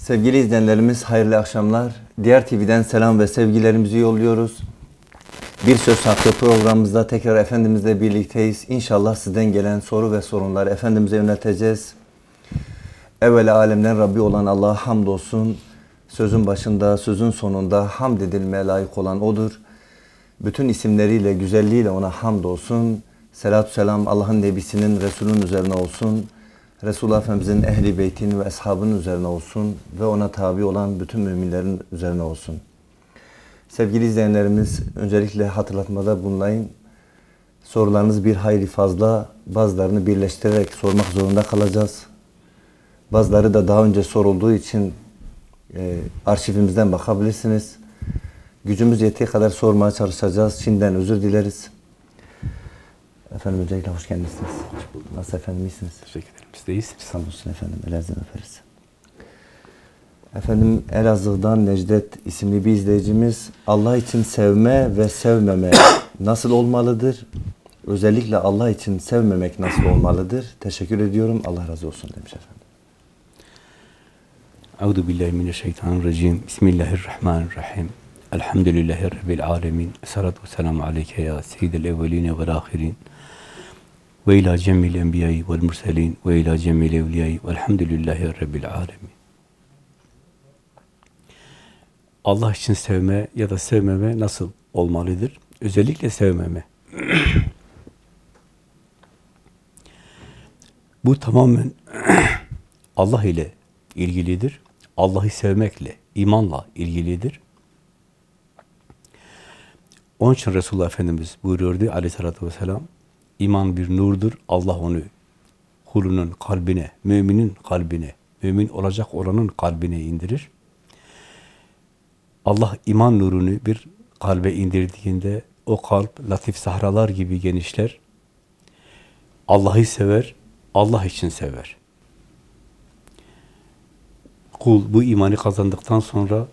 Sevgili izleyenlerimiz hayırlı akşamlar. Diğer TV'den selam ve sevgilerimizi yolluyoruz. Bir Söz Hakkı programımızda tekrar Efendimizle birlikteyiz. İnşallah sizden gelen soru ve sorunları Efendimiz'e yönelteceğiz. Evvela alemden Rabbi olan Allah'a hamdolsun. Sözün başında, sözün sonunda hamd edilmeye layık olan O'dur. Bütün isimleriyle, güzelliğiyle O'na hamdolsun. Selatü selam Allah'ın Nebisinin, Resul'ün üzerine olsun. Resulullah Efendimizin ehli beytin ve eshabının üzerine olsun ve ona tabi olan bütün müminlerin üzerine olsun. Sevgili izleyenlerimiz, öncelikle hatırlatmada bulunayım. Sorularınız bir hayli fazla, bazılarını birleştirerek sormak zorunda kalacağız. Bazıları da daha önce sorulduğu için e, arşivimizden bakabilirsiniz. Gücümüz yettiği kadar sormaya çalışacağız. Şimdiden özür dileriz. Efendim öncelikle hoş geldiniz. Hoş bulduk. Nasıl efendim iyisiniz? Teşekkür ederim. Bizdeyiz. Sağ olsun efendim. Ellerinizden öperiz. Efendim Elazığ'dan Necdet isimli bir izleyicimiz Allah için sevme ve sevmeme nasıl olmalıdır? Özellikle Allah için sevmemek nasıl olmalıdır? Teşekkür ediyorum. Allah razı olsun demiş efendim. Euzu billahi mineşşeytanirracim. Bismillahirrahmanirrahim. Elhamdülillahi rabbil alamin. Essalatu vesselamu aleyke ya seyyidel evvelin ve'l ahirin. Ve ila cemil enbiyayı ve'l murselin ve ila cemil evliyayı ve'lhamdülillahi rabbil alamin. Allah için sevme ya da sevmeme nasıl olmalıdır? Özellikle sevmeme. Bu tamamen Allah ile ilgilidir. Allah'ı sevmekle, imanla ilgilidir. Onun için Resulullah Efendimiz buyuruyordu aleyhissalatü vesselam, iman bir nurdur, Allah onu kulunun kalbine, müminin kalbine, mümin olacak olanın kalbine indirir. Allah iman nurunu bir kalbe indirdiğinde o kalp latif sahralar gibi genişler. Allah'ı sever, Allah için sever. Kul bu imanı kazandıktan sonra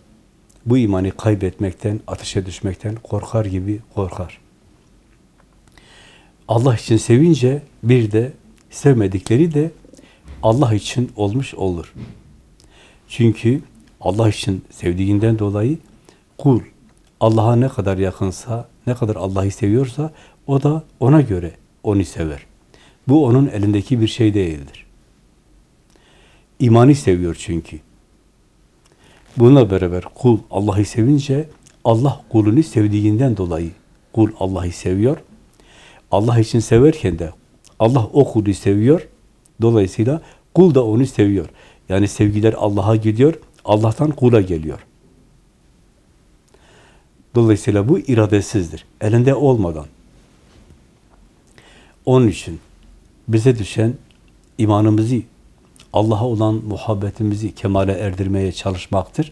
bu imanı kaybetmekten, ateşe düşmekten korkar gibi korkar. Allah için sevince bir de sevmedikleri de Allah için olmuş olur. Çünkü Allah için sevdiğinden dolayı kul Allah'a ne kadar yakınsa, ne kadar Allah'ı seviyorsa o da ona göre onu sever. Bu onun elindeki bir şey değildir. İmanı seviyor çünkü. Bununla beraber kul Allah'ı sevince Allah kulunu sevdiğinden dolayı kul Allah'ı seviyor. Allah için severken de Allah o kulu seviyor. Dolayısıyla kul da onu seviyor. Yani sevgiler Allah'a gidiyor, Allah'tan kula geliyor. Dolayısıyla bu iradesizdir. Elinde olmadan. Onun için bize düşen imanımızı, Allah'a olan muhabbetimizi kemale erdirmeye çalışmaktır.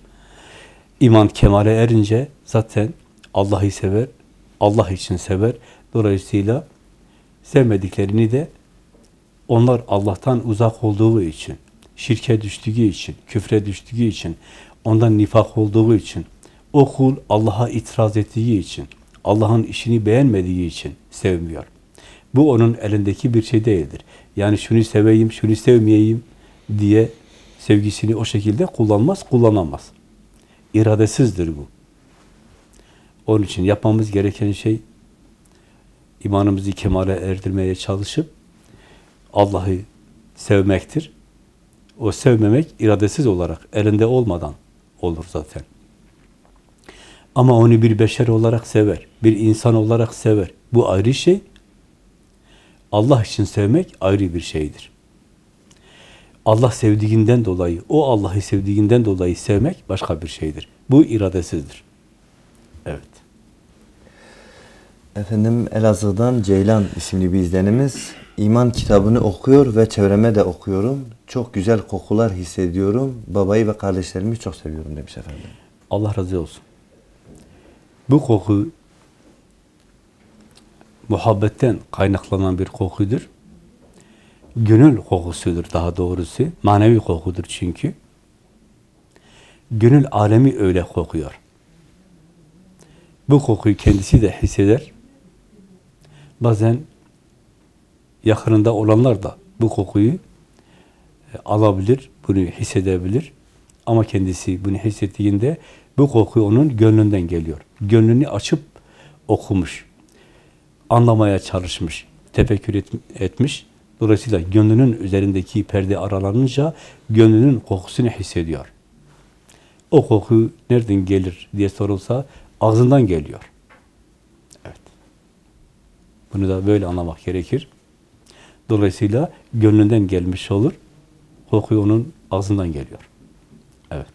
İman kemale erince zaten Allah'ı sever, Allah için sever. Dolayısıyla sevmediklerini de onlar Allah'tan uzak olduğu için, şirke düştüğü için, küfre düştüğü için, ondan nifak olduğu için, o kul Allah'a itiraz ettiği için, Allah'ın işini beğenmediği için sevmiyor. Bu onun elindeki bir şey değildir. Yani şunu seveyim, şunu sevmeyeyim diye sevgisini o şekilde kullanmaz, kullanamaz. İradesizdir bu. Onun için yapmamız gereken şey imanımızı kemale erdirmeye çalışıp Allah'ı sevmektir. O sevmemek iradesiz olarak, elinde olmadan olur zaten. Ama onu bir beşer olarak sever, bir insan olarak sever. Bu ayrı şey. Allah için sevmek ayrı bir şeydir. Allah sevdiğinden dolayı, o Allah'ı sevdiğinden dolayı sevmek başka bir şeydir. Bu iradesizdir. Evet. Efendim Elazığ'dan Ceylan isimli bir izlenimiz. İman kitabını okuyor ve çevreme de okuyorum. Çok güzel kokular hissediyorum. Babayı ve kardeşlerimi çok seviyorum demiş efendim. Allah razı olsun. Bu koku muhabbetten kaynaklanan bir kokudur. Gönül kokusudur daha doğrusu. Manevi kokudur çünkü. Gönül alemi öyle kokuyor. Bu kokuyu kendisi de hisseder. Bazen yakınında olanlar da bu kokuyu e, alabilir, bunu hissedebilir. Ama kendisi bunu hissettiğinde bu koku onun gönlünden geliyor. Gönlünü açıp okumuş, anlamaya çalışmış, tefekkür et- etmiş. Dolayısıyla gönlünün üzerindeki perde aralanınca gönlünün kokusunu hissediyor. O koku nereden gelir diye sorulsa ağzından geliyor. Bunu da böyle anlamak gerekir. Dolayısıyla gönlünden gelmiş olur. Koku onun ağzından geliyor. Evet.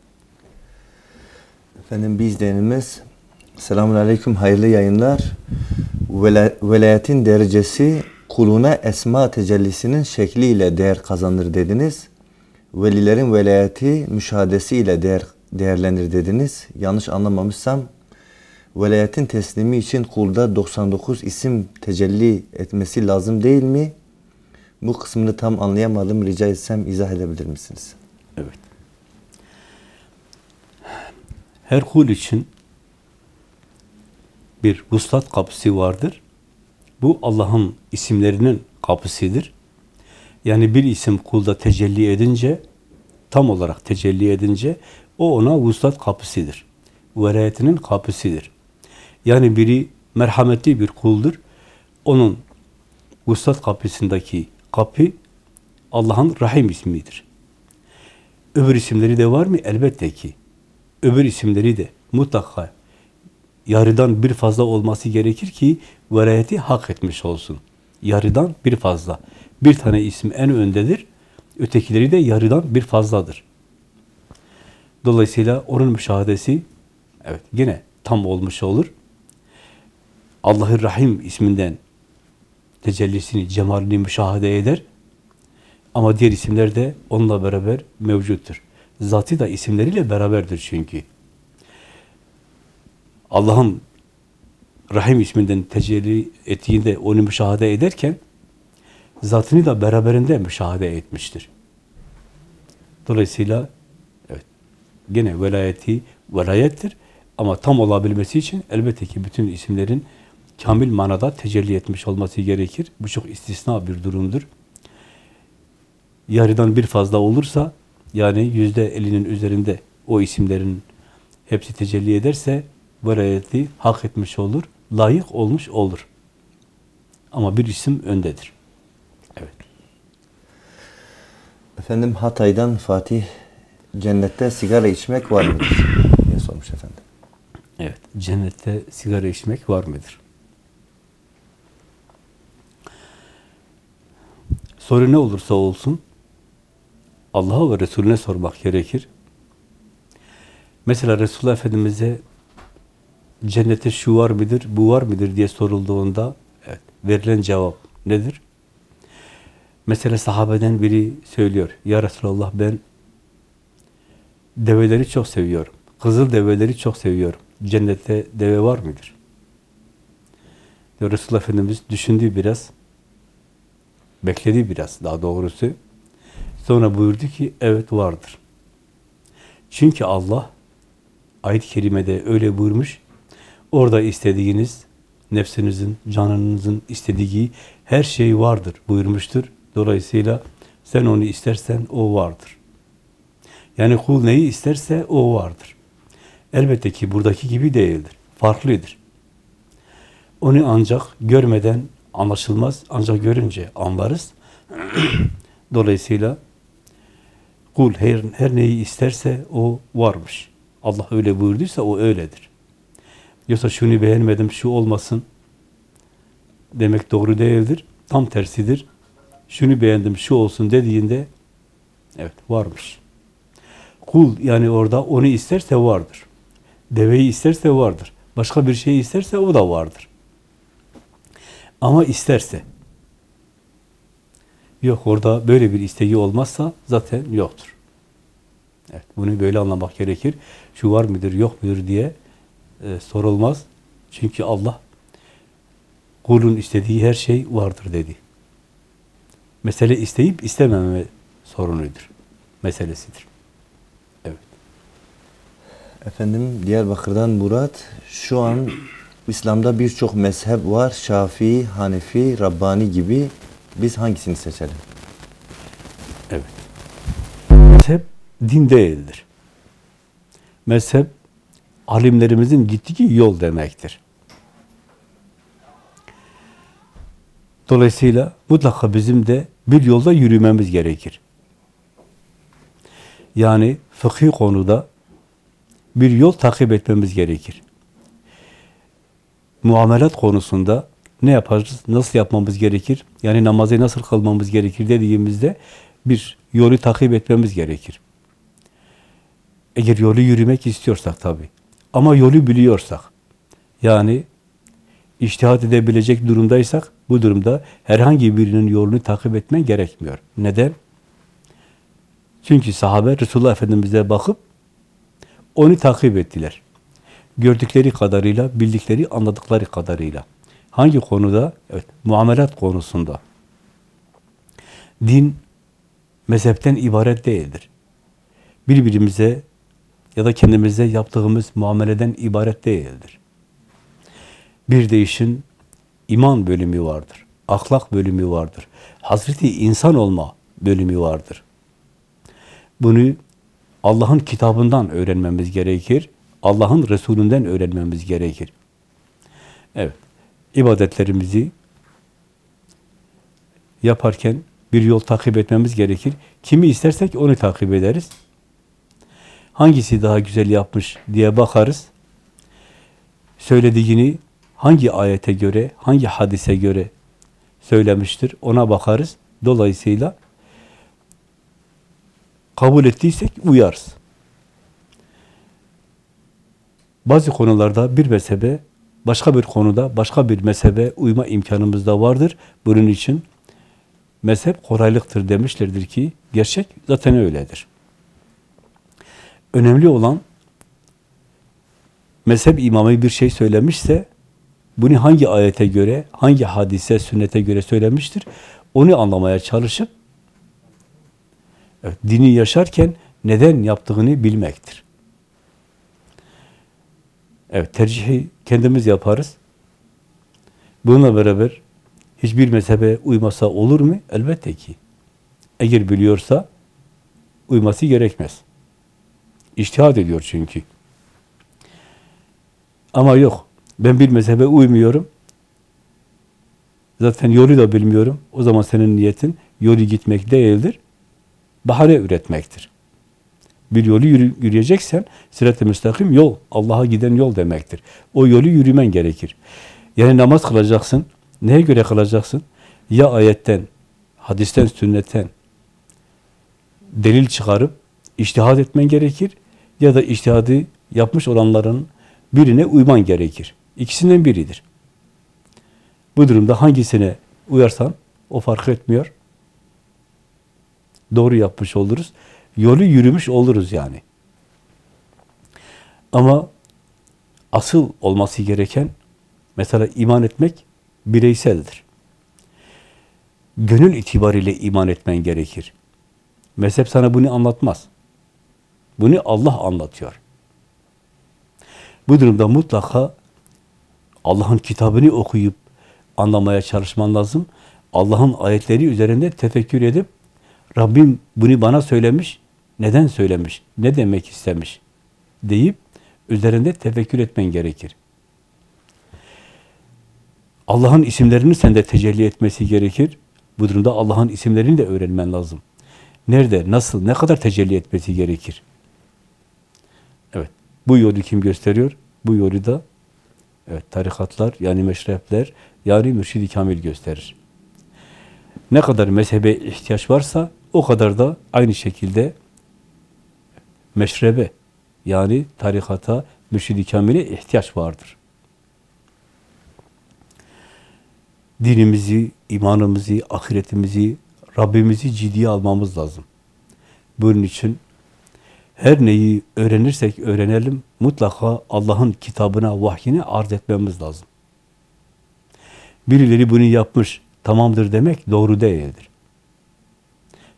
Efendim bir izleyenimiz Selamun Aleyküm hayırlı yayınlar. Vela- velayetin derecesi kuluna esma tecellisinin şekliyle değer kazanır dediniz. Velilerin velayeti müşahadesiyle değer, değerlenir dediniz. Yanlış anlamamışsam velayetin teslimi için kulda 99 isim tecelli etmesi lazım değil mi? Bu kısmını tam anlayamadım. Rica etsem izah edebilir misiniz? Evet. Her kul için bir vuslat kapısı vardır. Bu Allah'ın isimlerinin kapısıdır. Yani bir isim kulda tecelli edince, tam olarak tecelli edince, o ona vuslat kapısıdır. Velayetinin kapısıdır. Yani biri merhametli bir kuldur. Onun vuslat kapısındaki kapı Allah'ın Rahim ismidir. Öbür isimleri de var mı? Elbette ki. Öbür isimleri de mutlaka yarıdan bir fazla olması gerekir ki velayeti hak etmiş olsun. Yarıdan bir fazla. Bir tane isim en öndedir. Ötekileri de yarıdan bir fazladır. Dolayısıyla onun müşahadesi evet yine tam olmuş olur. Allah'ı Rahim isminden tecellisini, cemalini müşahede eder. Ama diğer isimler de onunla beraber mevcuttur. Zatı da isimleriyle beraberdir çünkü. Allah'ın Rahim isminden tecelli ettiğinde onu müşahede ederken zatını da beraberinde müşahede etmiştir. Dolayısıyla evet gene velayeti velayettir ama tam olabilmesi için elbette ki bütün isimlerin kamil manada tecelli etmiş olması gerekir. Bu çok istisna bir durumdur. Yarıdan bir fazla olursa yani yüzde elinin üzerinde o isimlerin hepsi tecelli ederse velayeti hak etmiş olur, layık olmuş olur. Ama bir isim öndedir. Evet. Efendim Hatay'dan Fatih cennette sigara içmek var mıdır? diye sormuş efendim. Evet. Cennette sigara içmek var mıdır? Soru ne olursa olsun Allah'a ve Resulüne sormak gerekir. Mesela Resulullah Efendimiz'e cennette şu var mıdır, bu var mıdır diye sorulduğunda evet, verilen cevap nedir? Mesela sahabeden biri söylüyor. Ya Resulallah ben develeri çok seviyorum. Kızıl develeri çok seviyorum. Cennette deve var mıdır? Diyor Resulullah Efendimiz düşündü biraz. Bekledi biraz daha doğrusu. Sonra buyurdu ki evet vardır. Çünkü Allah ayet-i kerimede öyle buyurmuş. Orada istediğiniz nefsinizin, canınızın istediği her şey vardır buyurmuştur. Dolayısıyla sen onu istersen o vardır. Yani kul neyi isterse o vardır. Elbette ki buradaki gibi değildir. Farklıdır. Onu ancak görmeden anlaşılmaz. Ancak görünce anlarız. Dolayısıyla kul her, her neyi isterse o varmış. Allah öyle buyurduysa o öyledir. Yoksa şunu beğenmedim, şu olmasın demek doğru değildir. Tam tersidir. Şunu beğendim, şu olsun dediğinde evet varmış. Kul yani orada onu isterse vardır. Deveyi isterse vardır. Başka bir şey isterse o da vardır. Ama isterse yok orada böyle bir isteği olmazsa zaten yoktur. Evet, bunu böyle anlamak gerekir. Şu var mıdır, yok mudur diye e, sorulmaz. Çünkü Allah kulun istediği her şey vardır dedi. Mesele isteyip istememe sorunudur. Meselesidir. Evet. Efendim Diyarbakır'dan Murat. Şu an İslam'da birçok mezhep var. Şafii, Hanefi, Rabbani gibi. Biz hangisini seçelim? Evet. Mezhep din değildir. Mezhep, alimlerimizin gittiği yol demektir. Dolayısıyla mutlaka bizim de bir yolda yürümemiz gerekir. Yani fıkhi konuda bir yol takip etmemiz gerekir. Muamelat konusunda ne yaparız, nasıl yapmamız gerekir, yani namazı nasıl kılmamız gerekir dediğimizde bir yolu takip etmemiz gerekir. Eğer yolu yürümek istiyorsak tabi. Ama yolu biliyorsak, yani iştihat edebilecek durumdaysak, bu durumda herhangi birinin yolunu takip etmen gerekmiyor. Neden? Çünkü sahabe Resulullah Efendimiz'e bakıp onu takip ettiler. Gördükleri kadarıyla, bildikleri, anladıkları kadarıyla. Hangi konuda? Evet, muamelat konusunda. Din mezhepten ibaret değildir. Birbirimize ya da kendimize yaptığımız muameleden ibaret değildir. Bir de işin iman bölümü vardır. Ahlak bölümü vardır. Hazreti insan olma bölümü vardır. Bunu Allah'ın kitabından öğrenmemiz gerekir. Allah'ın Resulünden öğrenmemiz gerekir. Evet. ibadetlerimizi yaparken bir yol takip etmemiz gerekir. Kimi istersek onu takip ederiz. Hangisi daha güzel yapmış diye bakarız. Söylediğini hangi ayete göre, hangi hadise göre söylemiştir ona bakarız. Dolayısıyla kabul ettiysek uyarız. Bazı konularda bir mezhebe, başka bir konuda başka bir mezhebe uyma imkanımız da vardır. Bunun için mezhep kolaylıktır demişlerdir ki gerçek zaten öyledir. Önemli olan mezhep imamı bir şey söylemişse bunu hangi ayete göre, hangi hadise, sünnete göre söylemiştir onu anlamaya çalışıp evet, dini yaşarken neden yaptığını bilmektir. Evet, tercihi kendimiz yaparız. Bununla beraber hiçbir mezhebe uymasa olur mu? Elbette ki. Eğer biliyorsa uyması gerekmez. İçtihad ediyor çünkü. Ama yok. Ben bir mezhebe uymuyorum. Zaten yolu da bilmiyorum. O zaman senin niyetin yolu gitmek değildir. Bahane üretmektir. Bir yolu yürü, yürüyeceksen sirat-ı müstakim yol, Allah'a giden yol demektir. O yolu yürümen gerekir. Yani namaz kılacaksın. Neye göre kılacaksın? Ya ayetten, hadisten, sünnetten delil çıkarıp iştihad etmen gerekir ya da iştihadı yapmış olanların birine uyman gerekir. İkisinden biridir. Bu durumda hangisine uyarsan o fark etmiyor. Doğru yapmış oluruz. Yolu yürümüş oluruz yani. Ama asıl olması gereken mesela iman etmek bireyseldir. Gönül itibariyle iman etmen gerekir. Mezhep sana bunu anlatmaz. Bunu Allah anlatıyor. Bu durumda mutlaka Allah'ın kitabını okuyup anlamaya çalışman lazım. Allah'ın ayetleri üzerinde tefekkür edip Rabbim bunu bana söylemiş, neden söylemiş, ne demek istemiş deyip üzerinde tefekkür etmen gerekir. Allah'ın isimlerini sende tecelli etmesi gerekir. Bu durumda Allah'ın isimlerini de öğrenmen lazım. Nerede, nasıl, ne kadar tecelli etmesi gerekir? Evet, bu yolu kim gösteriyor? Bu yolu da evet, tarikatlar, yani meşrepler, yani mürşid-i kamil gösterir. Ne kadar mezhebe ihtiyaç varsa o kadar da aynı şekilde meşrebe, yani tarikata, mürşid-i kamile ihtiyaç vardır. Dinimizi, imanımızı, ahiretimizi, Rabbimizi ciddiye almamız lazım. Bunun için her neyi öğrenirsek öğrenelim, mutlaka Allah'ın kitabına, vahyine arz etmemiz lazım. Birileri bunu yapmış, tamamdır demek doğru değildir.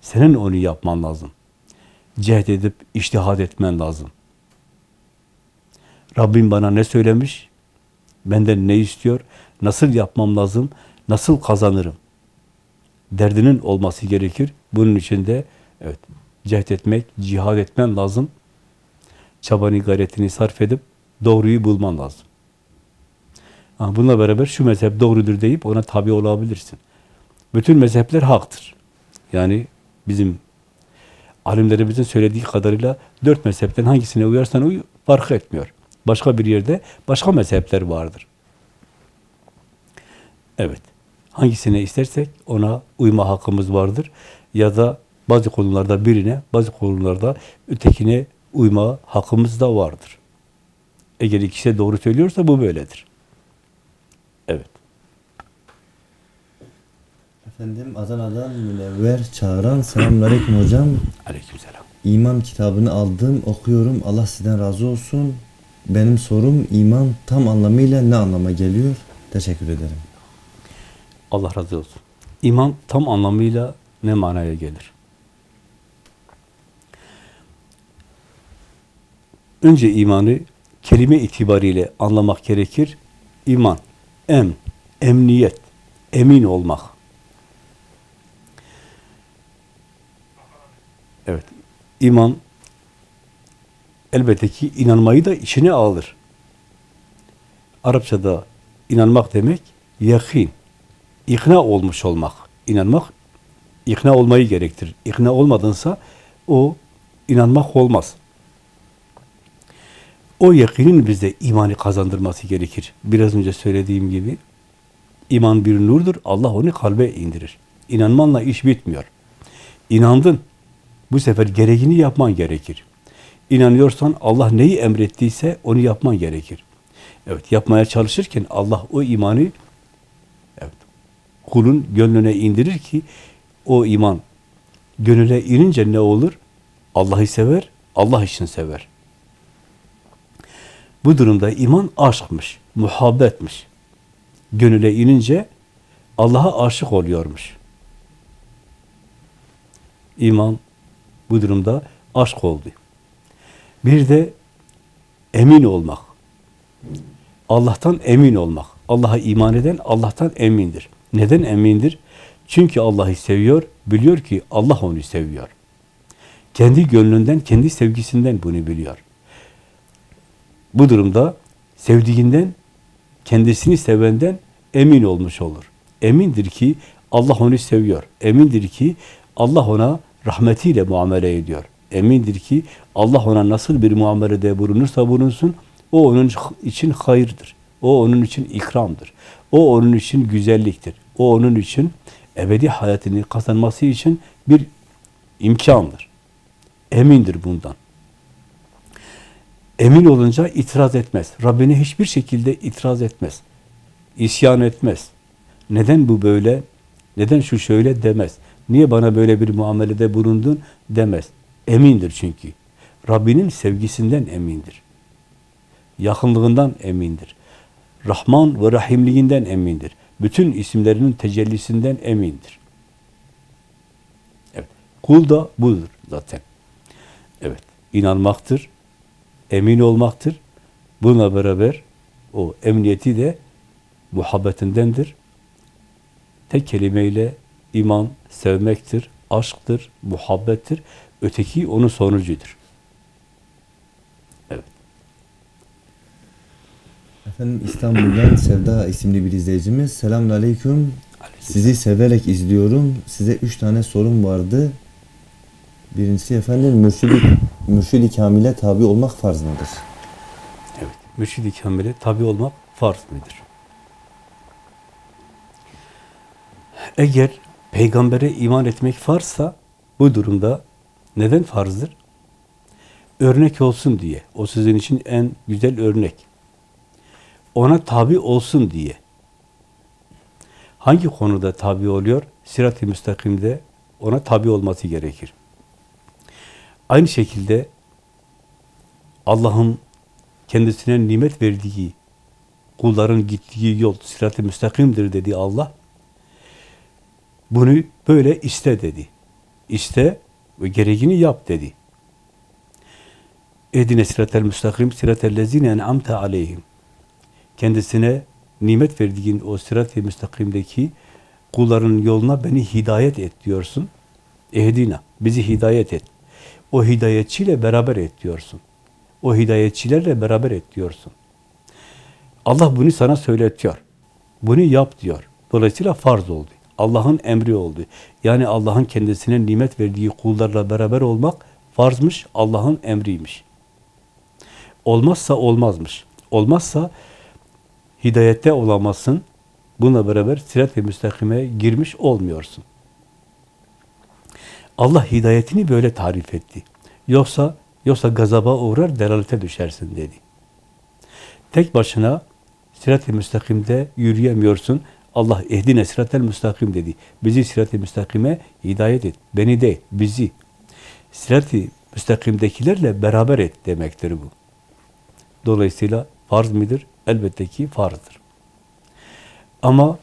Senin onu yapman lazım. Cehd edip iştihad etmen lazım. Rabbim bana ne söylemiş, benden ne istiyor, nasıl yapmam lazım, nasıl kazanırım? Derdinin olması gerekir. Bunun için de evet, cehd etmek, cihad etmen lazım. çabanı, gayretini sarf edip doğruyu bulman lazım. Bununla beraber şu mezhep doğrudur deyip ona tabi olabilirsin. Bütün mezhepler haktır. Yani bizim alimlerimizin söylediği kadarıyla dört mezhepten hangisine uyarsan uy, fark etmiyor. Başka bir yerde başka mezhepler vardır. Evet. Hangisine istersek ona uyma hakkımız vardır. Ya da bazı konularda birine, bazı konularda ötekine uyma hakkımız da vardır. Eğer ikisi doğru söylüyorsa bu böyledir. Evet. Efendim Adana'dan Münevver Çağıran selamünaleyküm hocam. Aleykümselam. İman kitabını aldım, okuyorum. Allah sizden razı olsun. Benim sorum iman tam anlamıyla ne anlama geliyor? Teşekkür ederim. Allah razı olsun. İman tam anlamıyla ne manaya gelir? Önce imanı kelime itibariyle anlamak gerekir. İman, em, emniyet, emin olmak. Evet, iman elbette ki inanmayı da içine alır. Arapçada inanmak demek yakin, ikna olmuş olmak. İnanmak, ikna olmayı gerektirir. İkna olmadınsa o inanmak olmaz. O yakinin bize imanı kazandırması gerekir. Biraz önce söylediğim gibi iman bir nurdur. Allah onu kalbe indirir. İnanmanla iş bitmiyor. İnandın. Bu sefer gereğini yapman gerekir. İnanıyorsan Allah neyi emrettiyse onu yapman gerekir. Evet, yapmaya çalışırken Allah o imanı evet, kulun gönlüne indirir ki o iman gönüle inince ne olur? Allah'ı sever, Allah için sever. Bu durumda iman aşkmış, muhabbetmiş. Gönüle inince Allah'a aşık oluyormuş. İman bu durumda aşk oldu. Bir de emin olmak. Allah'tan emin olmak. Allah'a iman eden Allah'tan emindir. Neden emindir? Çünkü Allah'ı seviyor, biliyor ki Allah onu seviyor. Kendi gönlünden, kendi sevgisinden bunu biliyor. Bu durumda sevdiğinden, kendisini sevenden emin olmuş olur. Emindir ki Allah onu seviyor. Emindir ki Allah ona rahmetiyle muamele ediyor. Emindir ki Allah ona nasıl bir muamelede bulunursa bulunsun, o onun için hayırdır. O onun için ikramdır. O onun için güzelliktir. O onun için ebedi hayatını kazanması için bir imkandır. Emindir bundan. Emin olunca itiraz etmez. Rabbine hiçbir şekilde itiraz etmez. İsyan etmez. Neden bu böyle? Neden şu şöyle demez. Niye bana böyle bir muamelede bulundun demez. Emindir çünkü. Rabbinin sevgisinden emindir. Yakınlığından emindir. Rahman ve Rahimliğinden emindir. Bütün isimlerinin tecellisinden emindir. Evet. Kul da budur zaten. Evet. inanmaktır, emin olmaktır. Bununla beraber o emniyeti de muhabbetindendir. Tek kelimeyle iman sevmektir, aşktır, muhabbettir. Öteki onun sonucudur. Evet. Efendim İstanbul'dan Sevda isimli bir izleyicimiz. Selamun aleyküm. Sizi severek izliyorum. Size üç tane sorum vardı. Birincisi efendim mürşidi, mürşidi kamile tabi olmak farz mıdır? Evet. Mürşid-i Kamil'e tabi olmak farz mıdır? Eğer peygambere iman etmek farzsa bu durumda neden farzdır? Örnek olsun diye. O sizin için en güzel örnek. Ona tabi olsun diye. Hangi konuda tabi oluyor? Sirat-i müstakimde ona tabi olması gerekir. Aynı şekilde Allah'ın kendisine nimet verdiği, kulların gittiği yol sirat-ı müstakimdir dedi Allah. Bunu böyle iste dedi. İste ve gereğini yap dedi. Edine sirat-el müstakim, sirat-el lezine en'amte aleyhim. Kendisine nimet verdiğin o sirat-i müstakimdeki kulların yoluna beni hidayet et diyorsun. Ehdina, bizi hidayet et. O hidayetçiyle beraber et diyorsun. O hidayetçilerle beraber et diyorsun. Allah bunu sana söyletiyor. Bunu yap diyor. Dolayısıyla farz oldu. Allah'ın emri oldu. Yani Allah'ın kendisine nimet verdiği kullarla beraber olmak farzmış, Allah'ın emriymiş. Olmazsa olmazmış. Olmazsa hidayette olamazsın. Bununla beraber sirat-i müstakime girmiş olmuyorsun. Allah hidayetini böyle tarif etti. Yoksa yoksa gazaba uğrar, delalete düşersin dedi. Tek başına sirat-i müstakimde yürüyemiyorsun. Allah ehdine sirat-el müstakim dedi. Bizi sirat-i müstakime hidayet et. Beni değil, bizi. Sirat-i müstakimdekilerle beraber et demektir bu. Dolayısıyla farz mıdır? Elbette ki farzdır. Ama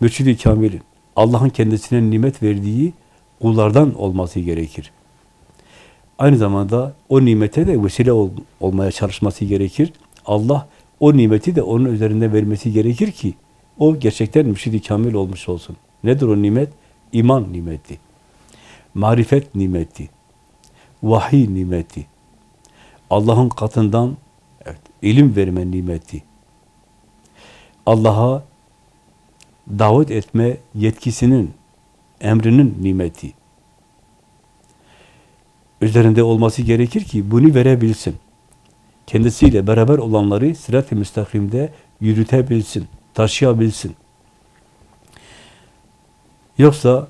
mürşid-i kamilin Allah'ın kendisine nimet verdiği kullardan olması gerekir. Aynı zamanda o nimete de vesile ol, olmaya çalışması gerekir. Allah o nimeti de onun üzerinde vermesi gerekir ki o gerçekten mürşid-i kamil olmuş olsun. Nedir o nimet? İman nimeti. Marifet nimeti. Vahiy nimeti. Allah'ın katından evet, ilim verme nimeti. Allah'a davet etme yetkisinin, emrinin nimeti. Üzerinde olması gerekir ki bunu verebilsin. Kendisiyle beraber olanları sirat-i müstakimde yürütebilsin, taşıyabilsin. Yoksa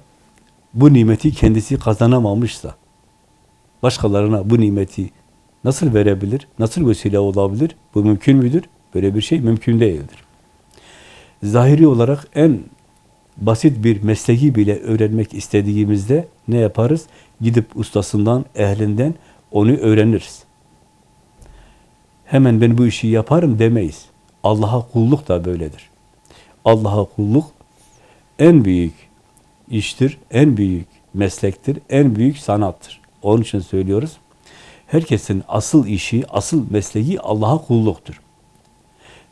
bu nimeti kendisi kazanamamışsa, başkalarına bu nimeti nasıl verebilir, nasıl vesile olabilir? Bu mümkün müdür? Böyle bir şey mümkün değildir. Zahiri olarak en basit bir mesleği bile öğrenmek istediğimizde ne yaparız? Gidip ustasından, ehlinden onu öğreniriz. Hemen ben bu işi yaparım demeyiz. Allah'a kulluk da böyledir. Allah'a kulluk en büyük iştir, en büyük meslektir, en büyük sanattır. Onun için söylüyoruz. Herkesin asıl işi, asıl mesleği Allah'a kulluktur.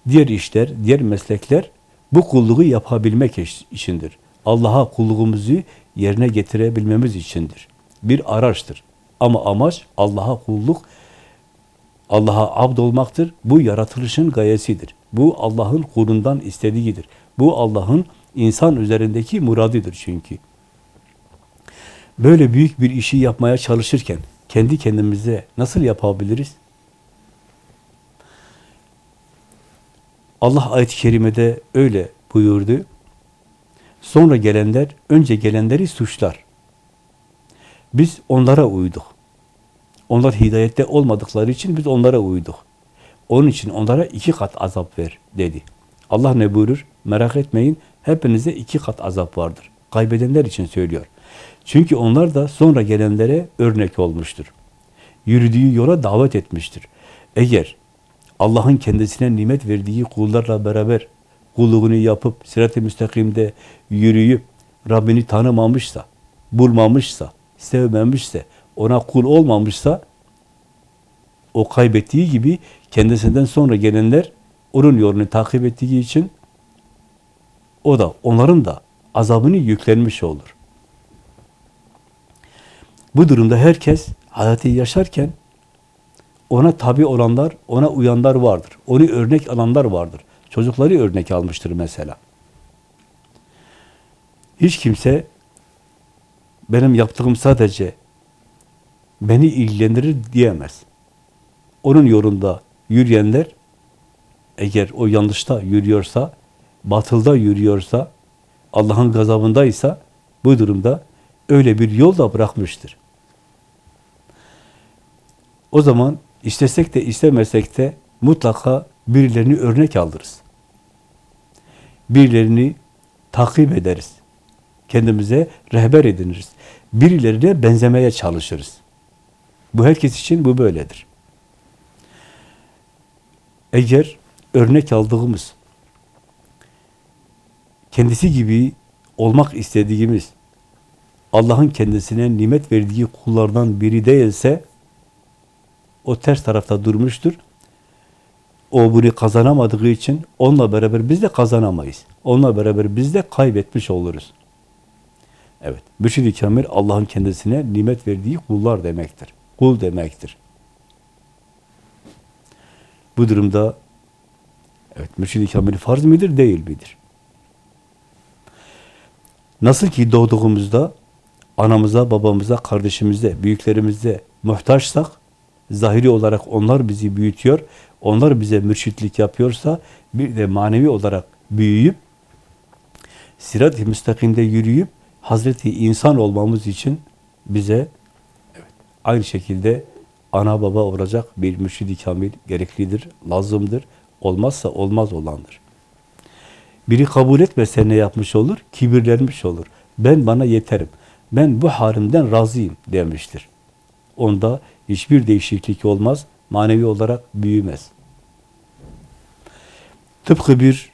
Diğer işler, diğer meslekler bu kulluğu yapabilmek içindir. Allah'a kulluğumuzu yerine getirebilmemiz içindir. Bir araçtır. Ama amaç Allah'a kulluk, Allah'a abd olmaktır. Bu yaratılışın gayesidir. Bu Allah'ın kulundan istediğidir. Bu Allah'ın insan üzerindeki muradidir çünkü. Böyle büyük bir işi yapmaya çalışırken kendi kendimize nasıl yapabiliriz? Allah ayet-i kerimede öyle buyurdu. Sonra gelenler, önce gelenleri suçlar. Biz onlara uyduk. Onlar hidayette olmadıkları için biz onlara uyduk. Onun için onlara iki kat azap ver dedi. Allah ne buyurur? Merak etmeyin, hepinize iki kat azap vardır. Kaybedenler için söylüyor. Çünkü onlar da sonra gelenlere örnek olmuştur. Yürüdüğü yola davet etmiştir. Eğer Allah'ın kendisine nimet verdiği kullarla beraber kulluğunu yapıp sirat-i müstakimde yürüyüp Rabbini tanımamışsa, bulmamışsa, sevmemişse, ona kul olmamışsa o kaybettiği gibi kendisinden sonra gelenler onun yolunu takip ettiği için o da onların da azabını yüklenmiş olur. Bu durumda herkes hayatı yaşarken ona tabi olanlar, ona uyanlar vardır. Onu örnek alanlar vardır. Çocukları örnek almıştır mesela. Hiç kimse benim yaptığım sadece beni ilgilendirir diyemez. Onun yolunda yürüyenler eğer o yanlışta yürüyorsa, batılda yürüyorsa, Allah'ın gazabındaysa bu durumda öyle bir yol da bırakmıştır. O zaman istesek de istemesek de mutlaka birilerini örnek alırız. Birilerini takip ederiz. Kendimize rehber ediniriz. Birilerine benzemeye çalışırız. Bu herkes için bu böyledir. Eğer örnek aldığımız, kendisi gibi olmak istediğimiz, Allah'ın kendisine nimet verdiği kullardan biri değilse, o ters tarafta durmuştur. O bunu kazanamadığı için onunla beraber biz de kazanamayız. Onunla beraber biz de kaybetmiş oluruz. Evet, mürşid-i kamil Allah'ın kendisine nimet verdiği kullar demektir. Kul demektir. Bu durumda evet mürşid-i kamil farz midir, değil midir? Nasıl ki doğduğumuzda anamıza, babamıza, kardeşimize, büyüklerimize muhtaçsak, zahiri olarak onlar bizi büyütüyor, onlar bize mürşitlik yapıyorsa, bir de manevi olarak büyüyüp, sirat-i müstakimde yürüyüp, Hazreti insan olmamız için bize evet, aynı şekilde ana baba olacak bir mürşid-i kamil gereklidir, lazımdır. Olmazsa olmaz olandır. Biri kabul etmese ne yapmış olur? Kibirlenmiş olur. Ben bana yeterim. Ben bu halimden razıyım demiştir. Onda hiçbir değişiklik olmaz. Manevi olarak büyümez. Tıpkı bir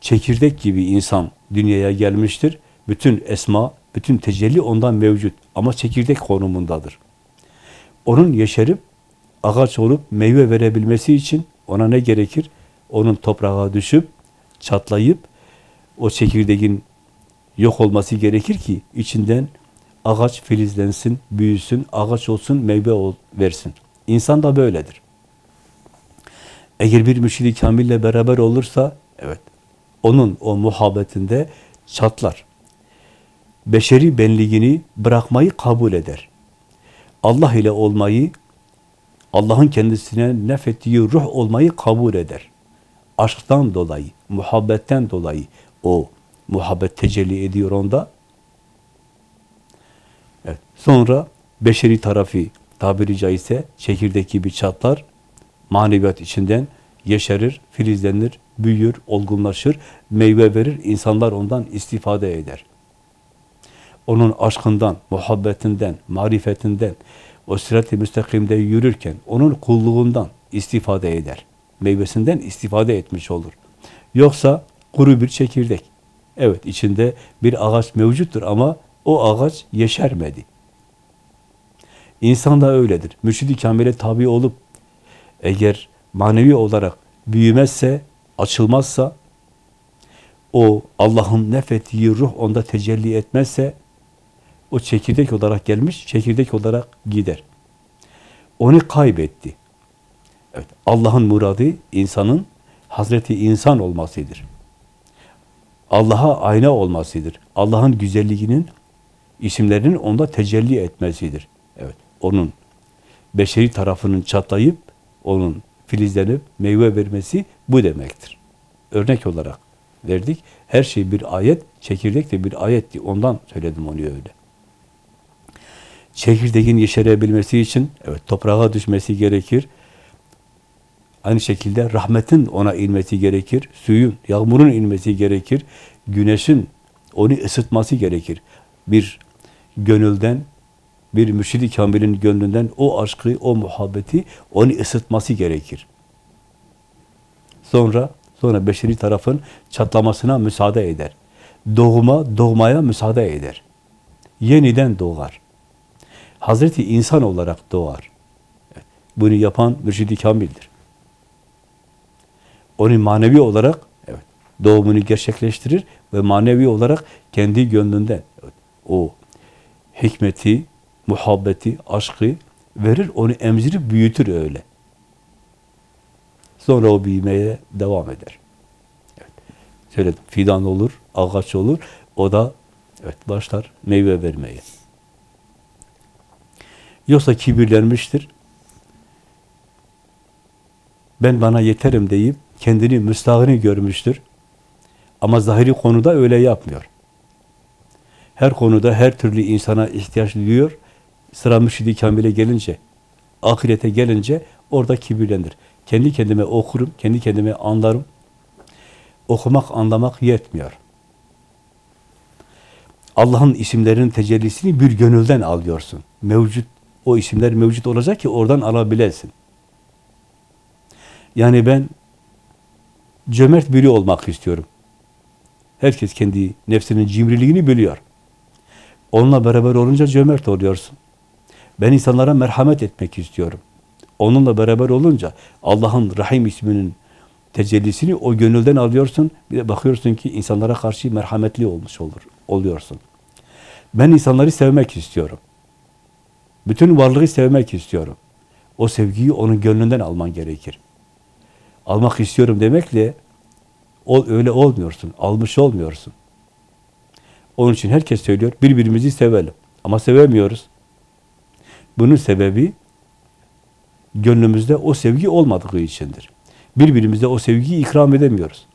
çekirdek gibi insan dünyaya gelmiştir. Bütün esma, bütün tecelli ondan mevcut. Ama çekirdek konumundadır. Onun yeşerip ağaç olup meyve verebilmesi için ona ne gerekir? Onun toprağa düşüp, çatlayıp, o çekirdeğin yok olması gerekir ki içinden ağaç filizlensin, büyüsün, ağaç olsun, meyve ol, versin. İnsan da böyledir. Eğer bir mürşid-i kamille beraber olursa, evet, onun o muhabbetinde çatlar. Beşeri benliğini bırakmayı kabul eder. Allah ile olmayı, Allah'ın kendisine nefettiği ruh olmayı kabul eder. Aşktan dolayı, muhabbetten dolayı o muhabbet tecelli ediyor onda. Evet. Sonra beşeri tarafı tabiri caizse çekirdek gibi çatlar, maneviyat içinden yeşerir, filizlenir, büyür, olgunlaşır, meyve verir, insanlar ondan istifade eder. Onun aşkından, muhabbetinden, marifetinden, o sirat-i müstakimde yürürken, onun kulluğundan istifade eder. Meyvesinden istifade etmiş olur. Yoksa kuru bir çekirdek. Evet, içinde bir ağaç mevcuttur ama o ağaç yeşermedi. İnsan da öyledir. Mürşid-i Kamil'e tabi olup, eğer manevi olarak büyümezse, açılmazsa, o Allah'ın nefettiği ruh onda tecelli etmezse, o çekirdek olarak gelmiş, çekirdek olarak gider. Onu kaybetti. Evet, Allah'ın muradı insanın Hazreti insan olmasıdır. Allah'a ayna olmasıdır. Allah'ın güzelliğinin, isimlerinin onda tecelli etmesidir. Evet, onun beşeri tarafının çatlayıp, onun filizlenip meyve vermesi bu demektir. Örnek olarak verdik. Her şey bir ayet, çekirdek de bir ayetti. Ondan söyledim onu öyle. Çekirdeğin yeşerebilmesi için evet toprağa düşmesi gerekir. Aynı şekilde rahmetin ona inmesi gerekir. Suyun, yağmurun inmesi gerekir. Güneşin onu ısıtması gerekir. Bir gönülden, bir mürşid-i kamilin gönlünden o aşkı, o muhabbeti onu ısıtması gerekir. Sonra, sonra beşeri tarafın çatlamasına müsaade eder. Doğuma, doğmaya müsaade eder. Yeniden doğar. Hazreti insan olarak doğar. Bunu yapan mürşid-i kamildir. Onu manevi olarak evet, doğumunu gerçekleştirir ve manevi olarak kendi gönlünden evet, o hikmeti, muhabbeti, aşkı verir, onu emzirip büyütür öyle. Sonra o büyümeye devam eder. Evet. Söyledim, fidan olur, ağaç olur, o da evet başlar meyve vermeye. Yoksa kibirlenmiştir. Ben bana yeterim deyip kendini müstahını görmüştür. Ama zahiri konuda öyle yapmıyor. Her konuda her türlü insana ihtiyaç duyuyor. Sıra müşid-i kamile gelince, ahirete gelince orada kibirlenir. Kendi kendime okurum, kendi kendime anlarım. Okumak, anlamak yetmiyor. Allah'ın isimlerinin tecellisini bir gönülden alıyorsun. Mevcut, o isimler mevcut olacak ki oradan alabilesin. Yani ben cömert biri olmak istiyorum. Herkes kendi nefsinin cimriliğini biliyor. Onunla beraber olunca cömert oluyorsun. Ben insanlara merhamet etmek istiyorum. Onunla beraber olunca Allah'ın Rahim isminin tecellisini o gönülden alıyorsun. Bir de bakıyorsun ki insanlara karşı merhametli olmuş olur, oluyorsun. Ben insanları sevmek istiyorum. Bütün varlığı sevmek istiyorum. O sevgiyi onun gönlünden alman gerekir. Almak istiyorum demekle o öyle olmuyorsun. Almış olmuyorsun. Onun için herkes söylüyor birbirimizi sevelim. Ama sevemiyoruz. Bunun sebebi gönlümüzde o sevgi olmadığı içindir. Birbirimize o sevgiyi ikram edemiyoruz.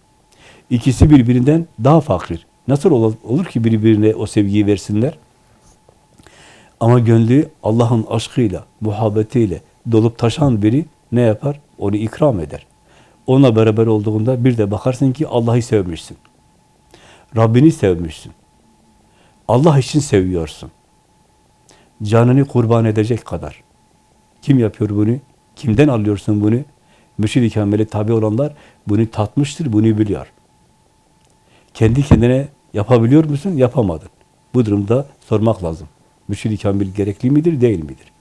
İkisi birbirinden daha fakir. Nasıl ol- olur ki birbirine o sevgiyi versinler? Ama gönlü Allah'ın aşkıyla, muhabbetiyle dolup taşan biri ne yapar? Onu ikram eder. Onunla beraber olduğunda bir de bakarsın ki Allah'ı sevmişsin. Rabbini sevmişsin. Allah için seviyorsun. Canını kurban edecek kadar. Kim yapıyor bunu? Kimden alıyorsun bunu? Mürşid-i Kamil'e tabi olanlar bunu tatmıştır, bunu biliyor. Kendi kendine yapabiliyor musun? Yapamadın. Bu durumda sormak lazım. Mürşid-i Kamil gerekli midir, değil midir?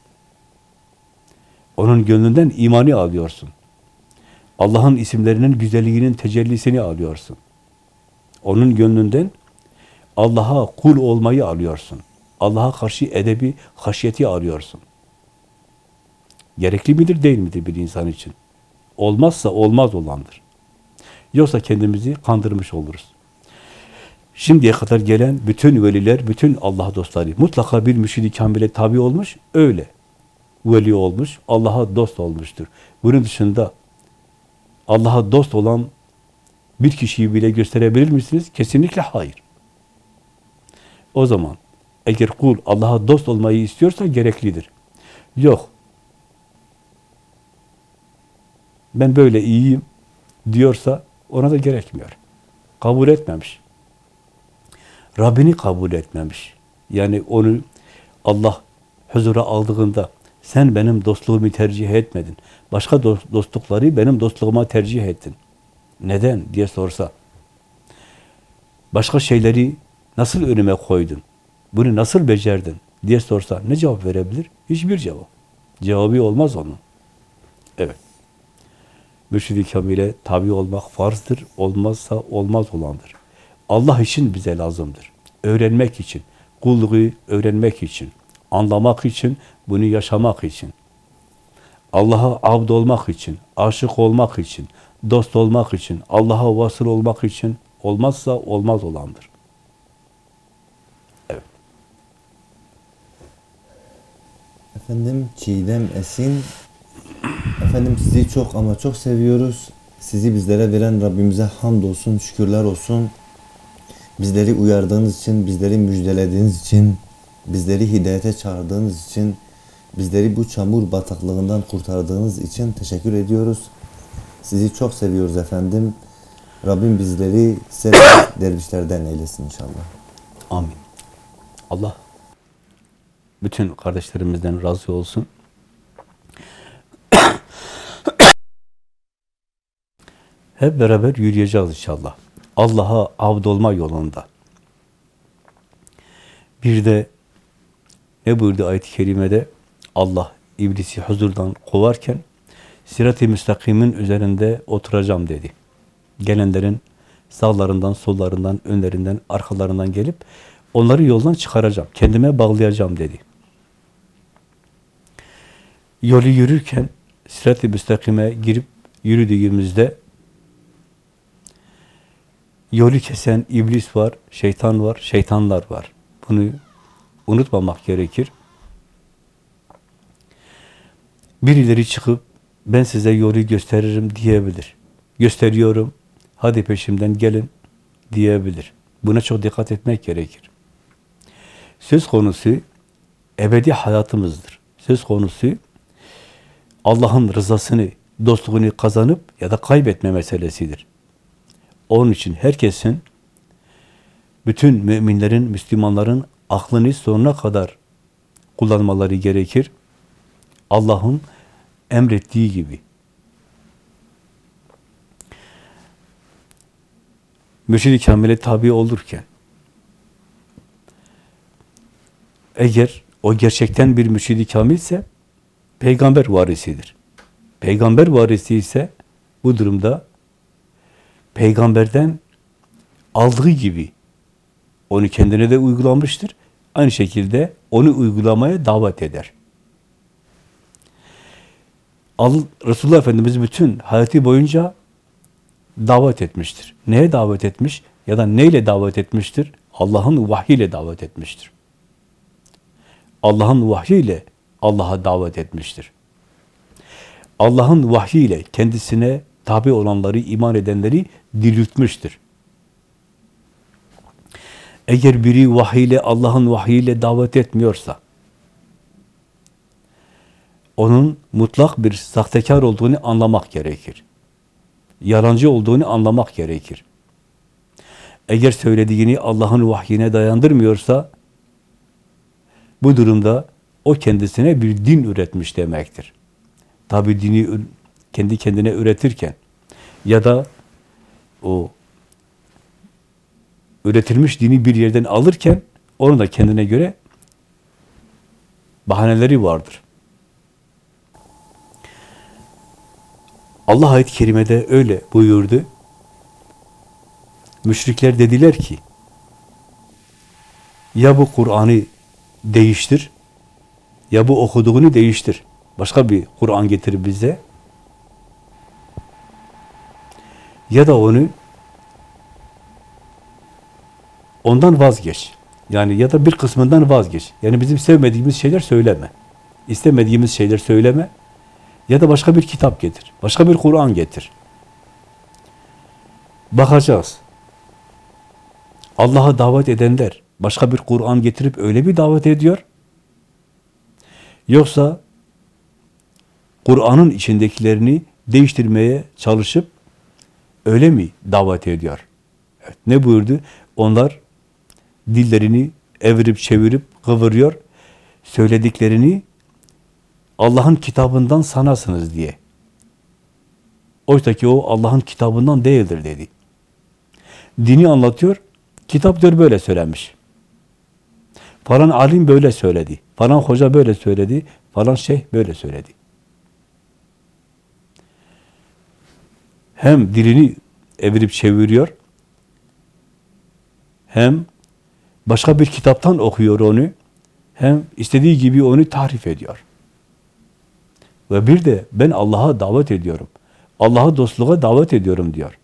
Onun gönlünden imanı alıyorsun. Allah'ın isimlerinin güzelliğinin tecellisini alıyorsun. Onun gönlünden Allah'a kul olmayı alıyorsun. Allah'a karşı edebi, haşyeti arıyorsun. Gerekli midir, değil midir bir insan için? Olmazsa olmaz olandır. Yoksa kendimizi kandırmış oluruz. Şimdiye kadar gelen bütün veliler, bütün Allah dostları mutlaka bir mürşid-i kamile tabi olmuş, öyle. Veli olmuş, Allah'a dost olmuştur. Bunun dışında Allah'a dost olan bir kişiyi bile gösterebilir misiniz? Kesinlikle hayır. O zaman eğer kul Allah'a dost olmayı istiyorsa gereklidir. Yok. Ben böyle iyiyim diyorsa ona da gerekmiyor. Kabul etmemiş. Rabbini kabul etmemiş. Yani onu Allah huzura aldığında sen benim dostluğumu tercih etmedin. Başka dost- dostlukları benim dostluğuma tercih ettin. Neden diye sorsa. Başka şeyleri nasıl önüme koydun? Bunu nasıl becerdin diye sorsa ne cevap verebilir? Hiçbir cevap. Cevabı olmaz onun. Evet. Mürşid-i Kamil'e tabi olmak farzdır. Olmazsa olmaz olandır. Allah için bize lazımdır. Öğrenmek için, kulluğu öğrenmek için, anlamak için, bunu yaşamak için. Allah'a abd olmak için, aşık olmak için, dost olmak için, Allah'a vasıl olmak için olmazsa olmaz olandır. Evet. Efendim Çiğdem Esin Efendim sizi çok ama çok seviyoruz. Sizi bizlere veren Rabbimize hamdolsun, şükürler olsun. Bizleri uyardığınız için, bizleri müjdelediğiniz için, bizleri hidayete çağırdığınız için, bizleri bu çamur bataklığından kurtardığınız için teşekkür ediyoruz. Sizi çok seviyoruz efendim. Rabbim bizleri seven dervişlerden eylesin inşallah. Amin. Allah bütün kardeşlerimizden razı olsun. Hep beraber yürüyeceğiz inşallah. Allah'a abd olma yolunda. Bir de ne buyurdu ayet-i kerimede? Allah iblisi huzurdan kovarken sirat-i müstakimin üzerinde oturacağım dedi. Gelenlerin sağlarından, sollarından, önlerinden, arkalarından gelip onları yoldan çıkaracağım, kendime bağlayacağım dedi. Yolu yürürken sirat-i müstakime girip yürüdüğümüzde yolu kesen iblis var, şeytan var, şeytanlar var. Bunu unutmamak gerekir. Birileri çıkıp ben size yolu gösteririm diyebilir. Gösteriyorum, hadi peşimden gelin diyebilir. Buna çok dikkat etmek gerekir. Söz konusu ebedi hayatımızdır. Söz konusu Allah'ın rızasını, dostluğunu kazanıp ya da kaybetme meselesidir. Onun için herkesin, bütün müminlerin, Müslümanların aklını sonuna kadar kullanmaları gerekir. Allah'ın emrettiği gibi. Mürşid-i Kamil'e tabi olurken, eğer o gerçekten bir mürşid-i kamilse, peygamber varisidir. Peygamber varisi ise bu durumda peygamberden aldığı gibi onu kendine de uygulamıştır. Aynı şekilde onu uygulamaya davet eder. Al- Resulullah Efendimiz bütün hayatı boyunca davet etmiştir. Neye davet etmiş? Ya da neyle davet etmiştir? Allah'ın vahyiyle davet etmiştir. Allah'ın vahyiyle Allah'a davet etmiştir. Allah'ın vahyiyle kendisine tabi olanları, iman edenleri diriltmiştir. Eğer biri vahiyle, Allah'ın vahyiyle davet etmiyorsa, onun mutlak bir sahtekar olduğunu anlamak gerekir. Yalancı olduğunu anlamak gerekir. Eğer söylediğini Allah'ın vahyine dayandırmıyorsa, bu durumda o kendisine bir din üretmiş demektir. Tabi dini kendi kendine üretirken ya da o üretilmiş dini bir yerden alırken onun da kendine göre bahaneleri vardır. Allah ayet-i kerimede öyle buyurdu. Müşrikler dediler ki ya bu Kur'an'ı değiştir ya bu okuduğunu değiştir. Başka bir Kur'an getir bize. Ya da onu ondan vazgeç. Yani ya da bir kısmından vazgeç. Yani bizim sevmediğimiz şeyler söyleme. İstemediğimiz şeyler söyleme. Ya da başka bir kitap getir. Başka bir Kur'an getir. Bakacağız. Allah'a davet edenler başka bir Kur'an getirip öyle bir davet ediyor. Yoksa Kur'an'ın içindekilerini değiştirmeye çalışıp öyle mi davet ediyor? Evet, ne buyurdu? Onlar dillerini evirip çevirip kıvırıyor. Söylediklerini Allah'ın kitabından sanasınız diye. Oysa ki o Allah'ın kitabından değildir dedi. Dini anlatıyor, kitap diyor böyle söylemiş. Falan alim böyle söyledi, falan hoca böyle söyledi, falan şeyh böyle söyledi. Hem dilini evirip çeviriyor, hem başka bir kitaptan okuyor onu, hem istediği gibi onu tahrif ediyor. Ve bir de ben Allah'a davet ediyorum. Allah'a dostluğa davet ediyorum diyor.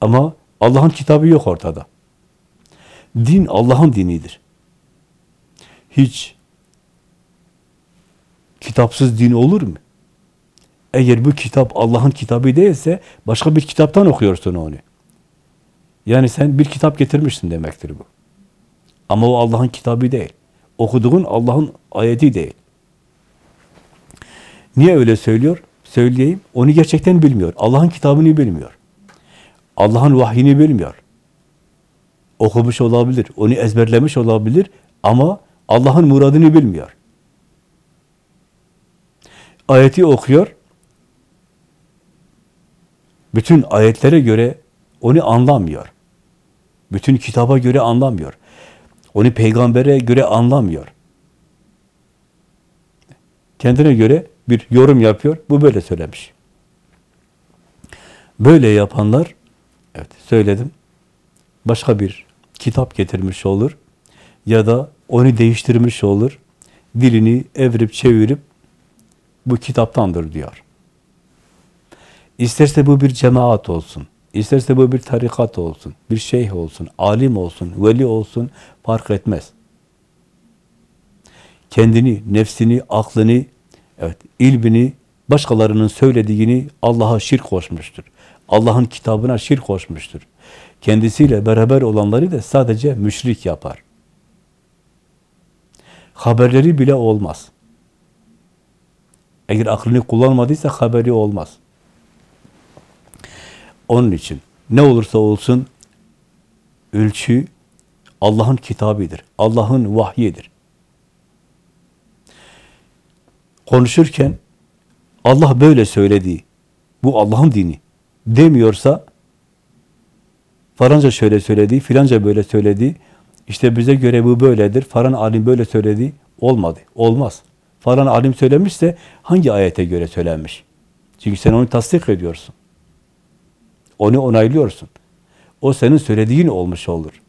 Ama Allah'ın kitabı yok ortada. Din Allah'ın dinidir. Hiç kitapsız din olur mu? Eğer bu kitap Allah'ın kitabı değilse başka bir kitaptan okuyorsun onu. Yani sen bir kitap getirmişsin demektir bu. Ama o Allah'ın kitabı değil. Okuduğun Allah'ın ayeti değil. Niye öyle söylüyor? Söyleyeyim. Onu gerçekten bilmiyor. Allah'ın kitabını bilmiyor. Allah'ın vahyini bilmiyor. Okumuş olabilir, onu ezberlemiş olabilir ama Allah'ın muradını bilmiyor. Ayeti okuyor, bütün ayetlere göre onu anlamıyor. Bütün kitaba göre anlamıyor. Onu peygambere göre anlamıyor. Kendine göre bir yorum yapıyor. Bu böyle söylemiş. Böyle yapanlar, evet söyledim, başka bir kitap getirmiş olur ya da onu değiştirmiş olur. Dilini evirip çevirip bu kitaptandır diyor. İsterse bu bir cemaat olsun, isterse bu bir tarikat olsun, bir şeyh olsun, alim olsun, veli olsun fark etmez. Kendini, nefsini, aklını, evet, ilmini, başkalarının söylediğini Allah'a şirk koşmuştur. Allah'ın kitabına şirk koşmuştur. Kendisiyle beraber olanları da sadece müşrik yapar. Haberleri bile olmaz. Eğer aklını kullanmadıysa haberi olmaz. Onun için ne olursa olsun ölçü Allah'ın kitabıdır. Allah'ın vahyidir. Konuşurken Allah böyle söyledi. Bu Allah'ın dini demiyorsa faranca şöyle söyledi, filanca böyle söyledi. İşte bize göre bu böyledir. Falan alim böyle söyledi. Olmadı. Olmaz. Falan alim söylemişse hangi ayete göre söylenmiş? Çünkü sen onu tasdik ediyorsun. Onu onaylıyorsun. O senin söylediğin olmuş olur.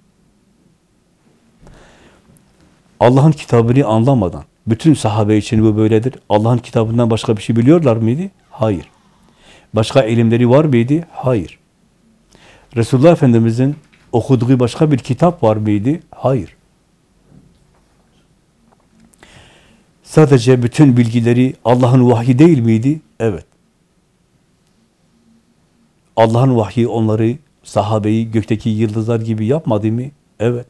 Allah'ın kitabını anlamadan, Bütün sahabe için bu böyledir. Allah'ın kitabından başka bir şey biliyorlar mıydı? Hayır. Başka ilimleri var mıydı? Hayır. Resulullah Efendimiz'in okuduğu başka bir kitap var mıydı? Hayır. Sadece bütün bilgileri Allah'ın vahyi değil miydi? Evet. Allah'ın vahyi onları, sahabeyi gökteki yıldızlar gibi yapmadı mı? Evet.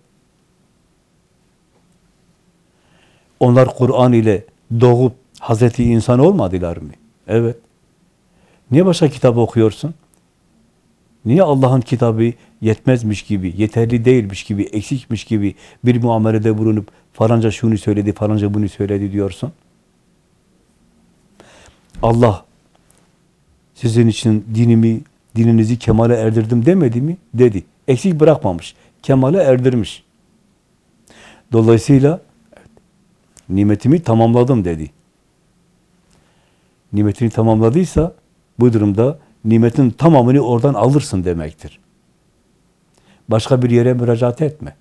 Onlar Kur'an ile doğup Hazreti insan olmadılar mı? Evet. Niye başka kitap okuyorsun? Niye Allah'ın kitabı yetmezmiş gibi, yeterli değilmiş gibi, eksikmiş gibi bir muamelede bulunup falanca şunu söyledi, falanca bunu söyledi diyorsun? Allah sizin için dinimi, dininizi kemale erdirdim demedi mi? Dedi. Eksik bırakmamış. Kemale erdirmiş. Dolayısıyla nimetimi tamamladım dedi. Nimetini tamamladıysa bu durumda nimetin tamamını oradan alırsın demektir. Başka bir yere müracaat etme.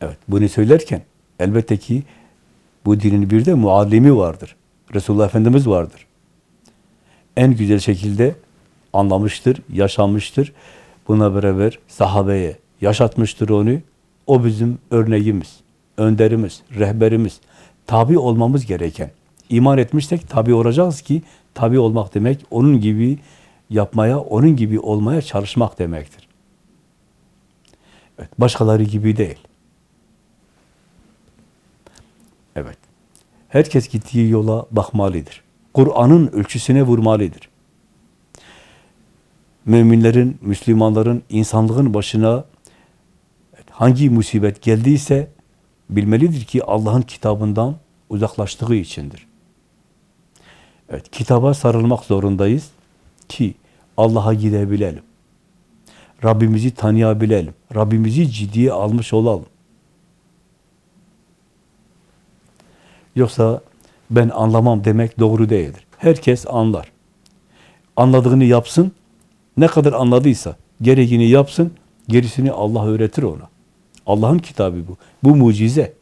Evet, bunu söylerken elbette ki bu dinin bir de muallimi vardır. Resulullah Efendimiz vardır. En güzel şekilde anlamıştır, yaşamıştır. Buna beraber sahabeye yaşatmıştır onu. O bizim örneğimiz, önderimiz, rehberimiz. Tabi olmamız gereken. İman etmişsek tabi olacağız ki tabi olmak demek onun gibi yapmaya, onun gibi olmaya çalışmak demektir. Evet, başkaları gibi değil. Evet. Herkes gittiği yola bakmalıdır. Kur'an'ın ölçüsüne vurmalıdır. Müminlerin, Müslümanların, insanlığın başına hangi musibet geldiyse bilmelidir ki Allah'ın kitabından uzaklaştığı içindir. Evet, kitaba sarılmak zorundayız ki Allah'a gidebilelim. Rabbimizi tanıyabilelim. Rabbimizi ciddiye almış olalım. Yoksa ben anlamam demek doğru değildir. Herkes anlar. Anladığını yapsın, ne kadar anladıysa gereğini yapsın, gerisini Allah öğretir ona. Allah'ın kitabı bu. Bu mucize.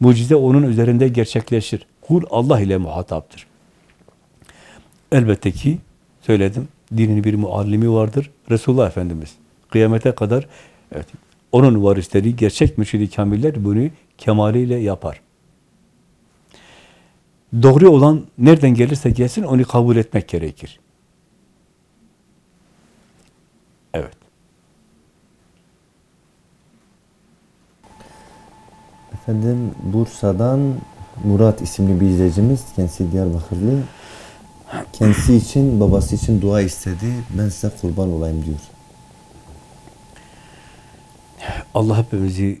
Mucize onun üzerinde gerçekleşir. Kul Allah ile muhataptır. Elbette ki söyledim, dinin bir muallimi vardır. Resulullah Efendimiz. Kıyamete kadar evet, onun varisleri, gerçek mürşidi kamiller bunu kemaliyle yapar. Doğru olan nereden gelirse gelsin onu kabul etmek gerekir. Evet. Efendim Bursa'dan Murat isimli bir izleyicimiz, kendisi Diyarbakırlı. Kendisi için, babası için dua istedi. Ben size kurban olayım diyor. Allah hepimizi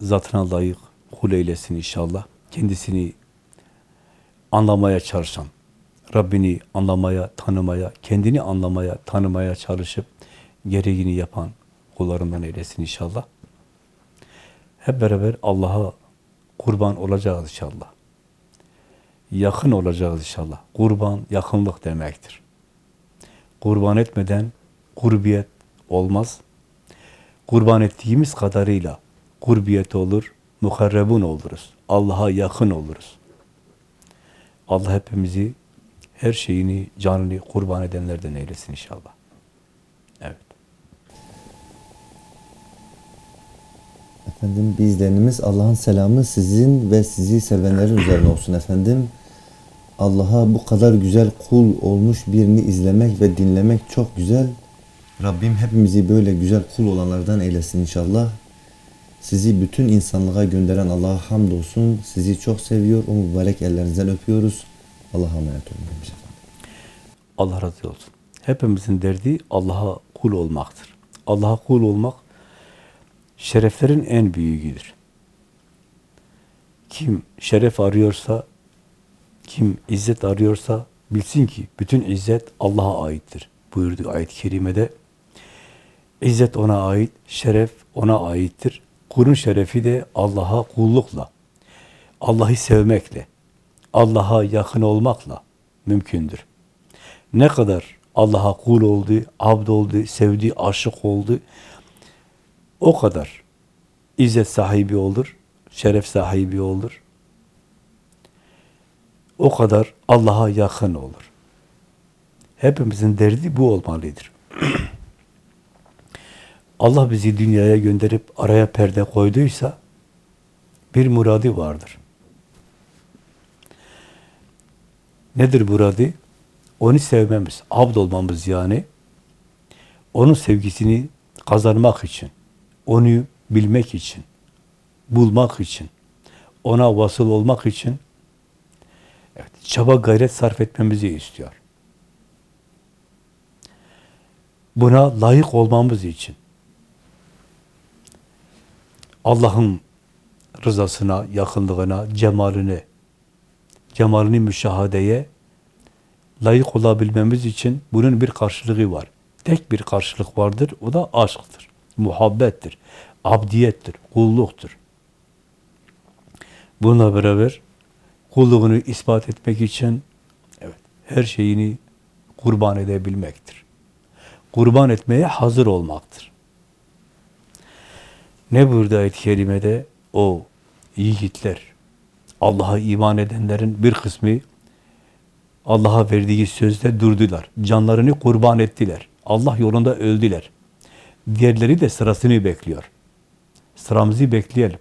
zatına layık kul eylesin inşallah. Kendisini anlamaya çalışan, Rabbini anlamaya, tanımaya, kendini anlamaya, tanımaya çalışıp gereğini yapan kullarından eylesin inşallah. Hep beraber Allah'a kurban olacağız inşallah. Yakın olacağız inşallah. Kurban, yakınlık demektir. Kurban etmeden kurbiyet olmaz. Kurban ettiğimiz kadarıyla kurbiyet olur, muharrebun oluruz. Allah'a yakın oluruz. Allah hepimizi her şeyini, canını kurban edenlerden eylesin inşallah. Evet. Efendim bizlerimiz Allah'ın selamı sizin ve sizi sevenlerin üzerine olsun efendim. Allah'a bu kadar güzel kul olmuş birini izlemek ve dinlemek çok güzel. Rabbim hepimizi böyle güzel kul olanlardan eylesin inşallah. Sizi bütün insanlığa gönderen Allah'a hamdolsun. Sizi çok seviyor. O mübarek ellerinizden öpüyoruz. Allah'a emanet olun demiş. Allah razı olsun. Hepimizin derdi Allah'a kul olmaktır. Allah'a kul olmak şereflerin en büyüğüdür. Kim şeref arıyorsa, kim izzet arıyorsa bilsin ki bütün izzet Allah'a aittir. Buyurdu ayet-i kerimede. İzzet ona ait, şeref ona aittir. Kulun şerefi de Allah'a kullukla, Allah'ı sevmekle, Allah'a yakın olmakla mümkündür. Ne kadar Allah'a kul oldu, abd oldu, sevdi, aşık oldu, o kadar izzet sahibi olur, şeref sahibi olur. O kadar Allah'a yakın olur. Hepimizin derdi bu olmalıdır. Allah bizi dünyaya gönderip araya perde koyduysa bir muradi vardır. Nedir muradi? Onu sevmemiz, abd olmamız yani. Onun sevgisini kazanmak için, onu bilmek için, bulmak için, ona vasıl olmak için evet, çaba gayret sarf etmemizi istiyor. Buna layık olmamız için Allah'ın rızasına, yakınlığına, cemaline, cemalini müşahadeye layık olabilmemiz için bunun bir karşılığı var. Tek bir karşılık vardır, o da aşktır, muhabbettir, abdiyettir, kulluktur. Bununla beraber kulluğunu ispat etmek için evet, her şeyini kurban edebilmektir. Kurban etmeye hazır olmaktır. Ne burada ayet-i kerimede? O yiğitler, Allah'a iman edenlerin bir kısmı Allah'a verdiği sözde durdular. Canlarını kurban ettiler. Allah yolunda öldüler. Diğerleri de sırasını bekliyor. Sıramızı bekleyelim.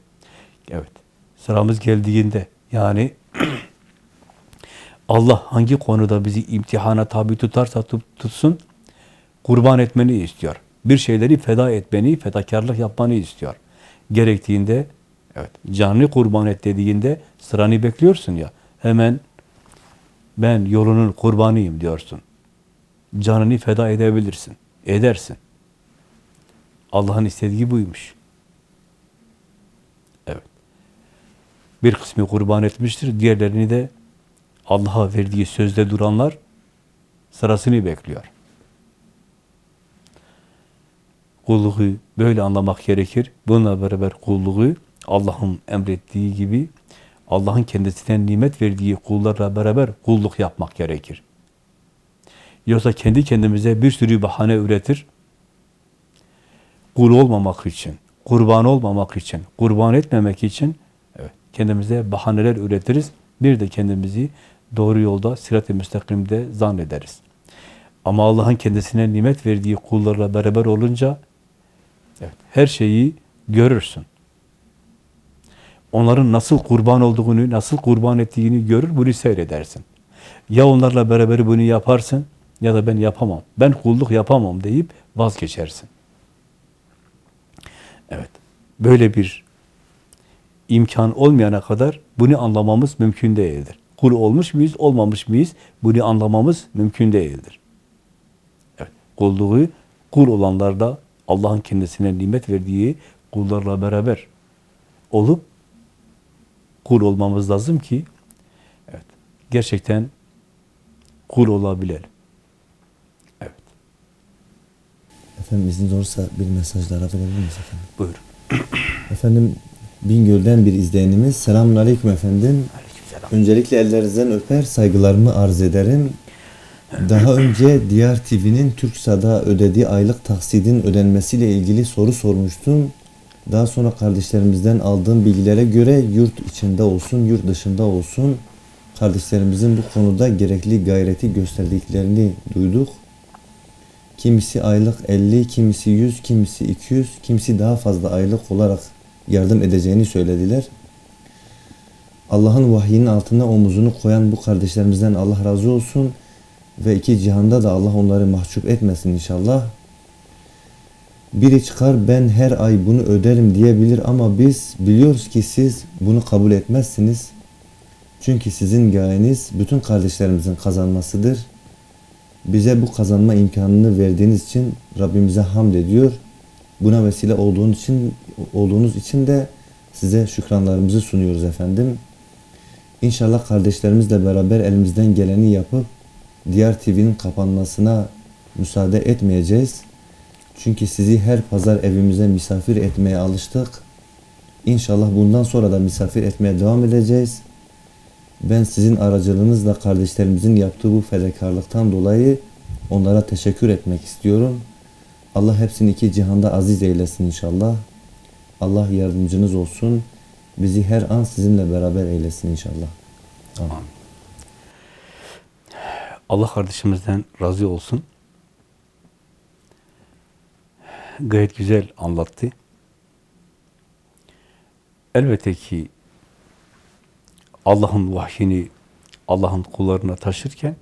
Evet. Sıramız geldiğinde yani Allah hangi konuda bizi imtihana tabi tutarsa tut- tutsun kurban etmeni istiyor. Bir şeyleri feda etmeni, fedakarlık yapmanı istiyor. Gerektiğinde evet canını kurban et dediğinde sıranı bekliyorsun ya. Hemen ben yolunun kurbanıyım diyorsun. Canını feda edebilirsin. Edersin. Allah'ın istediği buymuş. Evet. Bir kısmı kurban etmiştir. Diğerlerini de Allah'a verdiği sözde duranlar sırasını bekliyor. Kulluğu böyle anlamak gerekir. Bununla beraber kulluğu Allah'ın emrettiği gibi Allah'ın kendisine nimet verdiği kullarla beraber kulluk yapmak gerekir. Yoksa kendi kendimize bir sürü bahane üretir. Kul olmamak için, kurban olmamak için, kurban etmemek için evet, kendimize bahaneler üretiriz. Bir de kendimizi doğru yolda, sirat-i müstakimde zannederiz. Ama Allah'ın kendisine nimet verdiği kullarla beraber olunca evet, her şeyi görürsün. Onların nasıl kurban olduğunu, nasıl kurban ettiğini görür, bunu seyredersin. Ya onlarla beraber bunu yaparsın ya da ben yapamam, ben kulluk yapamam deyip vazgeçersin. Evet, böyle bir imkan olmayana kadar bunu anlamamız mümkün değildir. Kul olmuş muyuz, olmamış mıyız? Bunu anlamamız mümkün değildir. Evet, kulluğu kul olanlarda Allah'ın kendisine nimet verdiği kullarla beraber olup kul olmamız lazım ki evet, gerçekten kul olabilelim. Evet, Efendim izniniz olursa bir mesajlara verebilir miyiz efendim? buyurun. Efendim Bingöl'den bir izleyenimiz. Selamun Aleyküm efendim. Aleykümselam. Öncelikle ellerinizden öper saygılarımı arz ederim. Daha önce Diyar TV'nin TürkSA'da ödediği aylık taksidin ödenmesiyle ilgili soru sormuştum. Daha sonra kardeşlerimizden aldığım bilgilere göre yurt içinde olsun, yurt dışında olsun kardeşlerimizin bu konuda gerekli gayreti gösterdiklerini duyduk. Kimisi aylık 50, kimisi 100, kimisi 200, kimisi daha fazla aylık olarak yardım edeceğini söylediler. Allah'ın vahyinin altına omuzunu koyan bu kardeşlerimizden Allah razı olsun ve iki cihanda da Allah onları mahcup etmesin inşallah. Biri çıkar ben her ay bunu öderim diyebilir ama biz biliyoruz ki siz bunu kabul etmezsiniz. Çünkü sizin gayeniz bütün kardeşlerimizin kazanmasıdır. Bize bu kazanma imkanını verdiğiniz için Rabbimize hamd ediyor. Buna vesile olduğunuz için olduğunuz için de size şükranlarımızı sunuyoruz efendim. İnşallah kardeşlerimizle beraber elimizden geleni yapıp Diyar TV'nin kapanmasına müsaade etmeyeceğiz. Çünkü sizi her pazar evimize misafir etmeye alıştık. İnşallah bundan sonra da misafir etmeye devam edeceğiz. Ben sizin aracılığınızla kardeşlerimizin yaptığı bu fedakarlıktan dolayı onlara teşekkür etmek istiyorum. Allah hepsini iki cihanda aziz eylesin inşallah. Allah yardımcınız olsun. bizi her an sizinle beraber eylesin inşallah. Amin. Allah kardeşimizden razı olsun. Gayet güzel anlattı. Elbette ki Allah'ın vahyini Allah'ın kullarına taşırken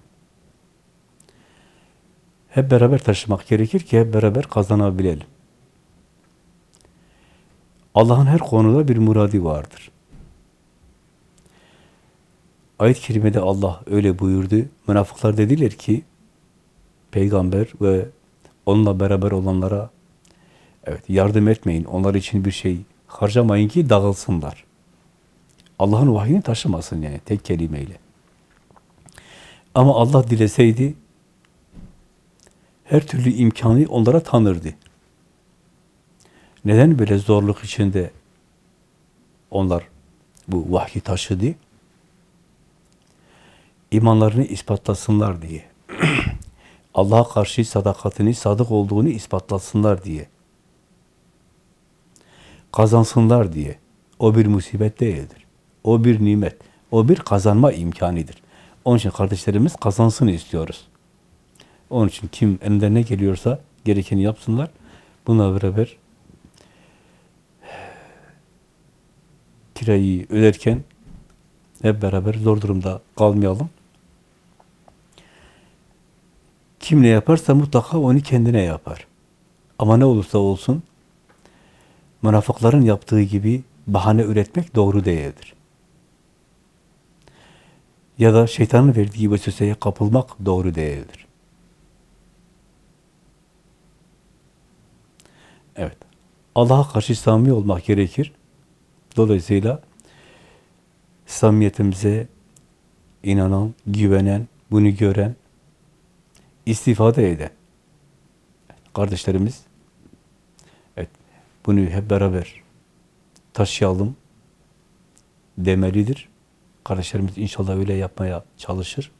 hep beraber taşımak gerekir ki hep beraber kazanabilelim. Allah'ın her konuda bir muradi vardır. Ayet-i kerimede Allah öyle buyurdu. Münafıklar dediler ki peygamber ve onunla beraber olanlara evet yardım etmeyin. Onlar için bir şey harcamayın ki dağılsınlar. Allah'ın vahyini taşımasın yani tek kelimeyle. Ama Allah dileseydi her türlü imkanı onlara tanırdı. Neden böyle zorluk içinde onlar bu vahyi taşıdı? İmanlarını ispatlasınlar diye. Allah'a karşı sadakatini, sadık olduğunu ispatlasınlar diye. Kazansınlar diye. O bir musibet değildir. O bir nimet. O bir kazanma imkanidir. Onun için kardeşlerimiz kazansın istiyoruz. Onun için kim elinde ne geliyorsa gerekeni yapsınlar. Bununla beraber kirayı öderken hep beraber zor durumda kalmayalım. Kim ne yaparsa mutlaka onu kendine yapar. Ama ne olursa olsun münafıkların yaptığı gibi bahane üretmek doğru değildir. Ya da şeytanın verdiği vesveseye kapılmak doğru değildir. Evet. Allah'a karşı samimi olmak gerekir. Dolayısıyla samimiyetimize inanan, güvenen, bunu gören, istifade eden kardeşlerimiz evet bunu hep beraber taşıyalım demelidir. Kardeşlerimiz inşallah öyle yapmaya çalışır.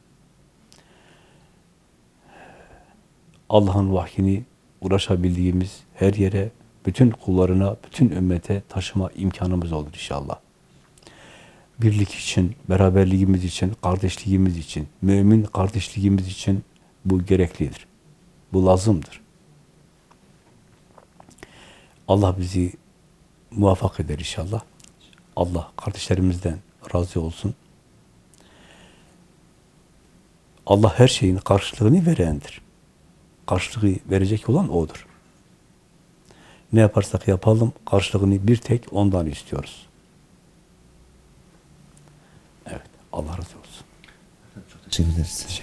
Allah'ın vahyini ulaşabildiğimiz her yere, bütün kullarına, bütün ümmete taşıma imkanımız olur inşallah. Birlik için, beraberliğimiz için, kardeşliğimiz için, mümin kardeşliğimiz için bu gereklidir. Bu lazımdır. Allah bizi muvaffak eder inşallah. Allah kardeşlerimizden razı olsun. Allah her şeyin karşılığını verendir. Karşılığı verecek olan O'dur. Ne yaparsak yapalım, karşılığını bir tek Ondan istiyoruz. Evet, Allah razı olsun. Teşekkür ederiz.